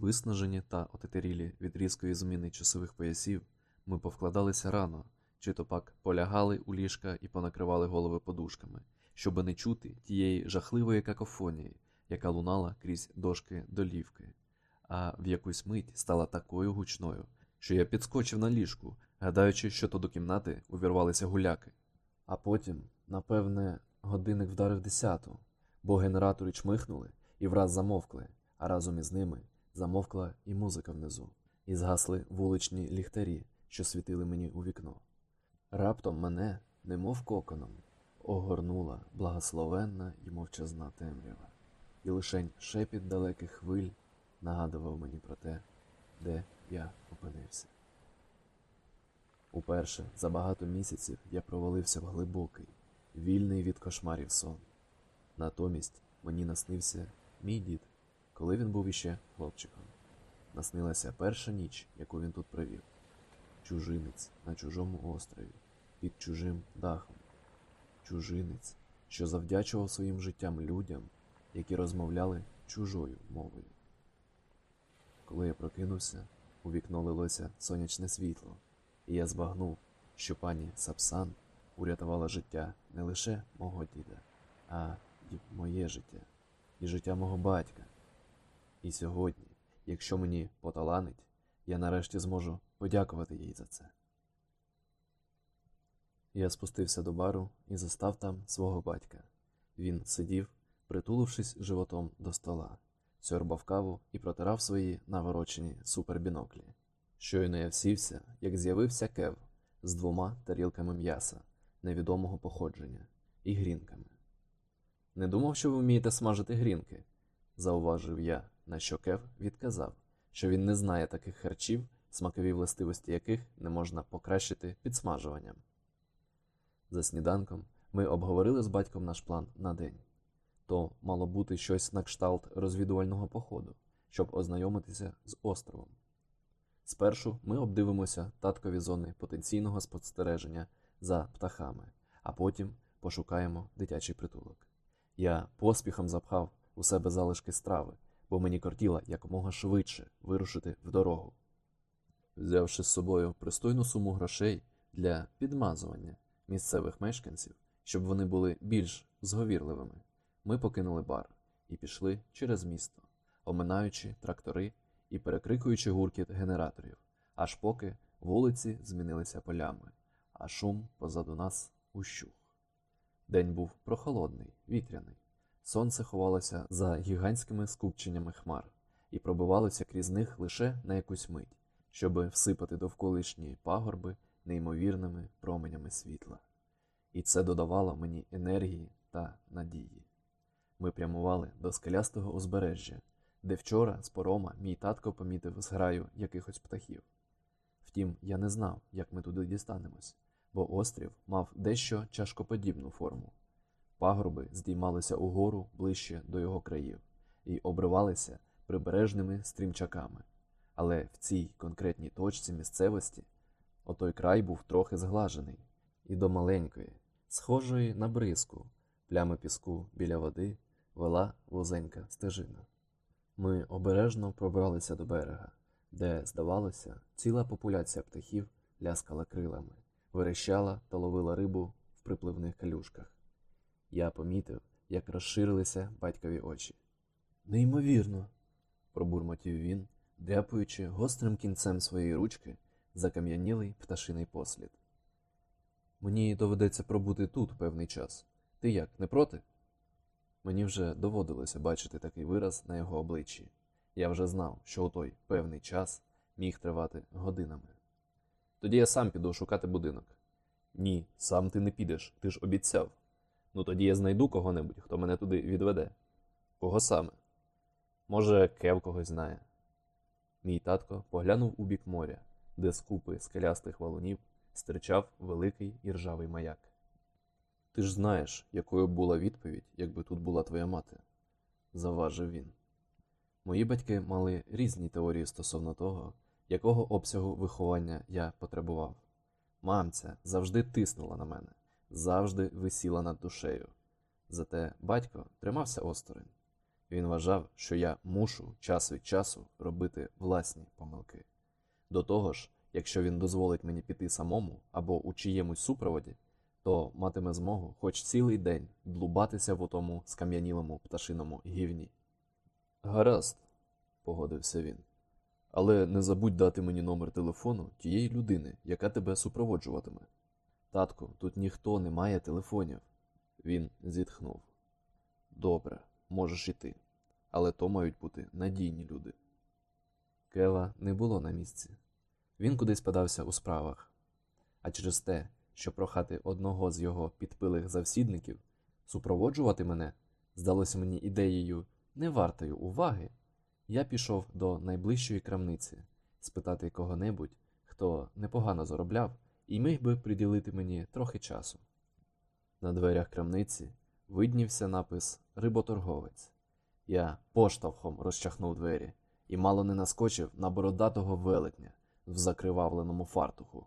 Виснажені та отетерілі від різкої зміни часових поясів, ми повкладалися рано, чи то пак полягали у ліжка і понакривали голови подушками, щоби не чути тієї жахливої какофонії, яка лунала крізь дошки долівки, а в якусь мить стала такою гучною, що я підскочив на ліжку, гадаючи, що то до кімнати увірвалися гуляки. А потім, напевне, годинник вдарив десяту, бо генератори чмихнули і враз замовкли, а разом із ними замовкла і музика внизу, і згасли вуличні ліхтарі, що світили мені у вікно. Раптом мене, немов коконом, огорнула благословенна і мовчазна темрява, і лишень шепіт далеких хвиль нагадував мені про те, де я опинився. Уперше за багато місяців я провалився в глибокий, вільний від кошмарів сон. Натомість мені наснився мій дід, коли він був іще хлопчиком. Наснилася перша ніч, яку він тут провів. Чужинець на чужому острові, під чужим дахом. Чужинець, що завдячував своїм життям людям, які розмовляли чужою мовою. Коли я прокинувся, у вікно лилося сонячне світло, і я збагнув, що пані Сапсан урятувала життя не лише мого діда, а й моє життя, і життя мого батька. І сьогодні, якщо мені поталанить, я нарешті зможу подякувати їй за це. Я спустився до бару і застав там свого батька. Він сидів, притулившись животом до стола, сьорбав каву і протирав свої наворочені супербіноклі. Щойно я всівся, як з'явився кев з двома тарілками м'яса невідомого походження і грінками. Не думав, що ви вмієте смажити грінки, зауважив я, на що Кев відказав, що він не знає таких харчів, смакові властивості яких не можна покращити підсмажуванням. За сніданком ми обговорили з батьком наш план на день. То мало бути щось на кшталт розвідувального походу, щоб ознайомитися з островом. Спершу ми обдивимося таткові зони потенційного спостереження за птахами, а потім пошукаємо дитячий притулок. Я поспіхом запхав у себе залишки страви, бо мені кортіло якомога швидше вирушити в дорогу. Взявши з собою пристойну суму грошей для підмазування місцевих мешканців, щоб вони були більш зговірливими, ми покинули бар і пішли через місто, оминаючи трактори і перекрикуючи гуркіт генераторів, аж поки вулиці змінилися полями, а шум позаду нас ущух. День був прохолодний, вітряний. Сонце ховалося за гігантськими скупченнями хмар і пробивалося крізь них лише на якусь мить, щоби всипати довколишні пагорби неймовірними променями світла. І це додавало мені енергії та надії. Ми прямували до скелястого узбережжя, де вчора з порома мій татко помітив зграю якихось птахів. Втім, я не знав, як ми туди дістанемось, бо острів мав дещо чашкоподібну форму. Пагорби здіймалися угору ближче до його країв і обривалися прибережними стрімчаками. Але в цій конкретній точці місцевості отой край був трохи зглажений, і до маленької, схожої на бризку, плями піску біля води вела вузенька стежина. Ми обережно пробралися до берега, де, здавалося, ціла популяція птахів ляскала крилами, верещала та ловила рибу в припливних калюшках. Я помітив, як розширилися батькові очі. Неймовірно, пробурмотів він, дряпуючи гострим кінцем своєї ручки закам'янілий пташиний послід. Мені доведеться пробути тут певний час. Ти як, не проти? Мені вже доводилося бачити такий вираз на його обличчі. Я вже знав, що у той певний час міг тривати годинами. Тоді я сам піду шукати будинок. Ні, сам ти не підеш, ти ж обіцяв. Ну тоді я знайду кого-небудь, хто мене туди відведе. Кого саме? Може, Кев когось знає. Мій татко поглянув у бік моря, де з купи скелястих валунів стирчав великий іржавий маяк. Ти ж знаєш, якою б була відповідь, якби тут була твоя мати, завважив він. Мої батьки мали різні теорії стосовно того, якого обсягу виховання я потребував. Мамця завжди тиснула на мене, завжди висіла над душею. Зате батько тримався осторонь. Він вважав, що я мушу час від часу робити власні помилки. До того ж, якщо він дозволить мені піти самому або у чиємусь супроводі, то матиме змогу хоч цілий день длубатися в отому скам'янілому пташиному гівні. Гаразд, погодився він. Але не забудь дати мені номер телефону тієї людини, яка тебе супроводжуватиме. Татку, тут ніхто не має телефонів. Він зітхнув. Добре, можеш іти, але то мають бути надійні люди. Кева не було на місці. Він кудись подався у справах. А через те, що прохати одного з його підпилих завсідників супроводжувати мене, здалося мені ідеєю не вартою уваги, я пішов до найближчої крамниці спитати кого-небудь, хто непогано заробляв і міг би приділити мені трохи часу. На дверях крамниці виднівся напис Риботорговець. Я поштовхом розчахнув двері і мало не наскочив на бородатого велетня в закривавленому фартуху.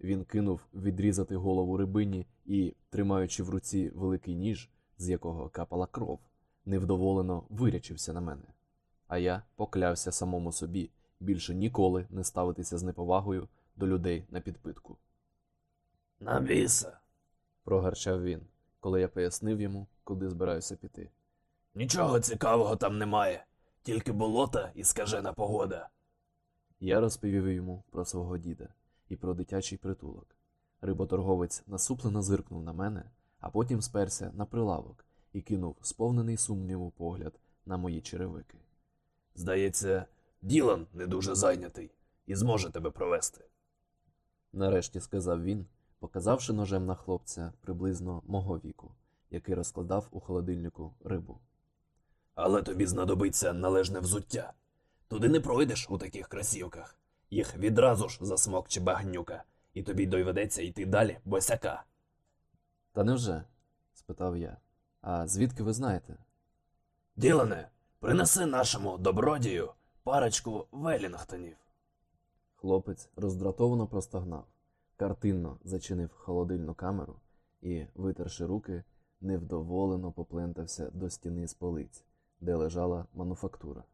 Він кинув відрізати голову рибині і, тримаючи в руці великий ніж, з якого капала кров, невдоволено вирячився на мене. А я поклявся самому собі більше ніколи не ставитися з неповагою до людей на підпитку. На біса. Прогарчав він, коли я пояснив йому, куди збираюся піти. Нічого цікавого там немає, тільки болота і скажена погода. Я розповів йому про свого діда і про дитячий притулок. Риботорговець насуплено зиркнув на мене, а потім сперся на прилавок і кинув сповнений сумніву погляд на мої черевики. Здається, Ділан не дуже зайнятий і зможе тебе провести. Нарешті сказав він, показавши ножем на хлопця приблизно мого віку, який розкладав у холодильнику рибу. Але тобі знадобиться належне взуття. Туди не пройдеш у таких красівках. Їх відразу ж засмокче багнюка, і тобі доведеться йти далі босяка. Та невже? спитав я. А звідки ви знаєте? Ділане, принеси нашому добродію парочку Велінгтонів. Хлопець роздратовано простогнав, картинно зачинив холодильну камеру і, витерши руки, невдоволено поплентався до стіни з полиць, де лежала мануфактура.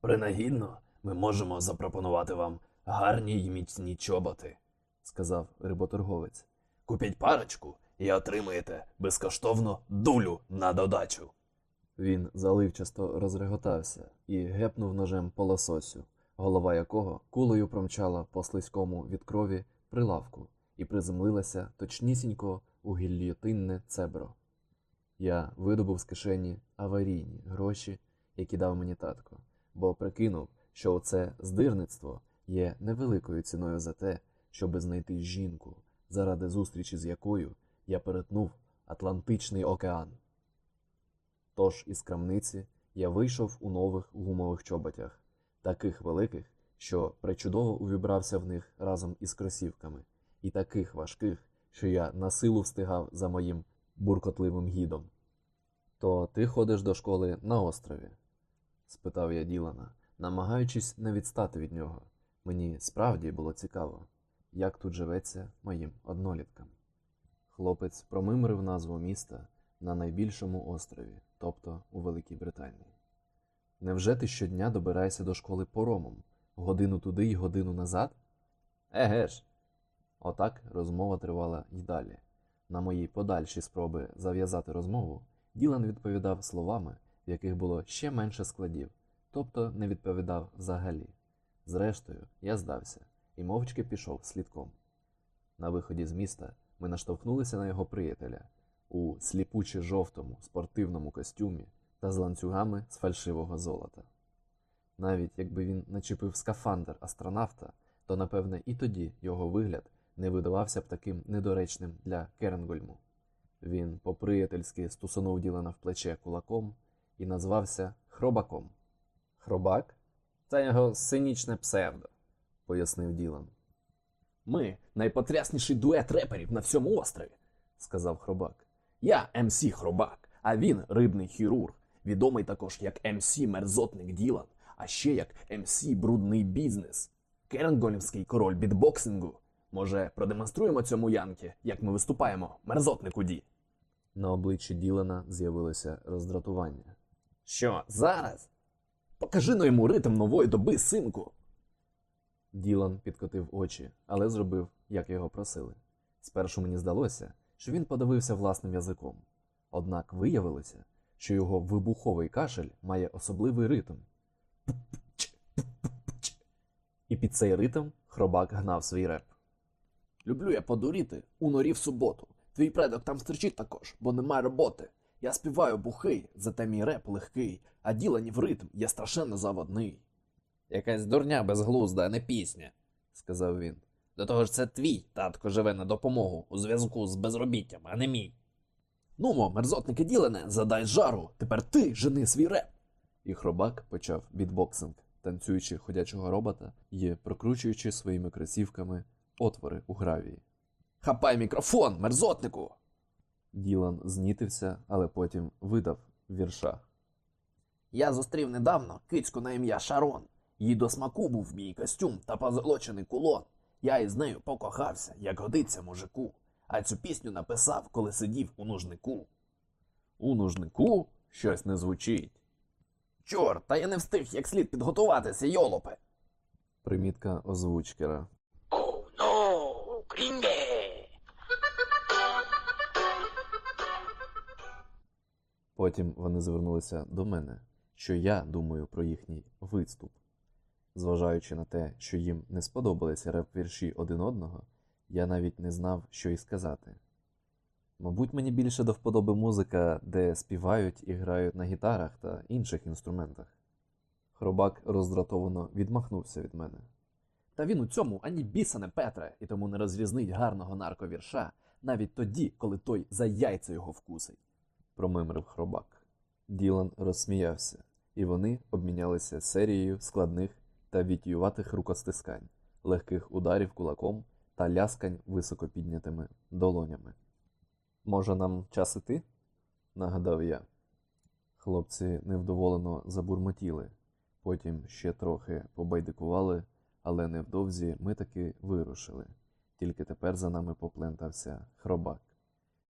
Принагідно ми можемо запропонувати вам гарні й міцні чоботи. сказав риботорговець. Купіть парочку і отримаєте безкоштовно дулю на додачу. Він заливчасто розреготався і гепнув ножем по лососю, голова якого кулею промчала по слизькому від крові прилавку і приземлилася точнісінько у гільйотинне цебро. Я видобув з кишені аварійні гроші, які дав мені татко, бо прикинув, що оце здирництво є невеликою ціною за те, щоби знайти жінку, заради зустрічі з якою я перетнув Атлантичний океан. Тож із крамниці я вийшов у нових гумових чоботях, таких великих, що причудово увібрався в них разом із кросівками, і таких важких, що я на силу встигав за моїм буркотливим гідом. То ти ходиш до школи на острові? спитав я Ділана, намагаючись не відстати від нього. Мені справді було цікаво, як тут живеться моїм одноліткам. Хлопець промимрив назву міста на найбільшому острові, тобто у Великій Британії. Невже ти щодня добираєшся до школи поромом, годину туди й годину назад? Еге ж. Отак розмова тривала й далі. На мої подальші спроби зав'язати розмову, Ділан відповідав словами, в яких було ще менше складів, тобто не відповідав взагалі. Зрештою, я здався і мовчки пішов слідком. На виході з міста ми наштовхнулися на його приятеля у сліпуче жовтому спортивному костюмі та з ланцюгами з фальшивого золота. Навіть якби він начепив скафандр астронавта, то напевне і тоді його вигляд не видавався б таким недоречним для Керенгольму. Він по-приятельськи стусанув Ділана в плече кулаком і назвався Хробаком. Хробак? Це його синічне псевдо, пояснив Ділан. Ми найпотрясніший дует реперів на всьому острові, сказав Хробак. Я МС Хробак, а він рибний хірург, відомий також як МС Мерзотник Ділан, а ще як МС Брудний бізнес. Керенгольмський король бітбоксингу. Може, продемонструємо цьому Янки, як ми виступаємо, мерзотнику Ді. На обличчі Ділана з'явилося роздратування. Що, зараз? Покажи но йому ритм нової доби, синку. Ділан підкотив очі, але зробив, як його просили. Спершу мені здалося, що він подавився власним язиком. Однак виявилося, що його вибуховий кашель має особливий ритм. І під цей ритм хробак гнав свій реп. Люблю я подуріти у норі в суботу. Твій предок там стерчить також, бо нема роботи. Я співаю бухий, зате мій реп легкий, а ділані в ритм є страшенно заводний. Якась дурня безглузда, а не пісня, сказав він. До того ж, це твій татко живе на допомогу у зв'язку з безробіттям, а не мій. Нумо, мерзотники ділене, задай жару, тепер ти жени свій реп. І хробак почав бітбоксинг, танцюючи ходячого робота і прокручуючи своїми кросівками отвори у гравії. Хапай мікрофон, мерзотнику. Ділан знітився, але потім видав вірша. Я зустрів недавно кицьку на ім'я Шарон. Їй до смаку був мій костюм та позолочений кулон. Я із нею покохався, як годиться мужику, а цю пісню написав, коли сидів у нужнику. У нужнику щось не звучить. Чорт, та я не встиг як слід підготуватися, йолопе. Примітка озвучкера. Oh no, gringue! Потім вони звернулися до мене, що я думаю про їхній виступ. Зважаючи на те, що їм не сподобалися реп-вірші один одного, я навіть не знав, що й сказати. Мабуть, мені більше до вподоби музика, де співають і грають на гітарах та інших інструментах. Хробак роздратовано відмахнувся від мене. Та він у цьому ані біса не Петре, і тому не розрізнить гарного нарковірша навіть тоді, коли той за яйця його вкусить. промимрив хробак. Ділан розсміявся, і вони обмінялися серією складних та вітіюватих рукостискань, легких ударів кулаком та ляскань високо піднятими долонями. Може, нам час іти? нагадав я. Хлопці невдоволено забурмотіли, потім ще трохи побайдикували, але невдовзі ми таки вирушили. Тільки тепер за нами поплентався хробак.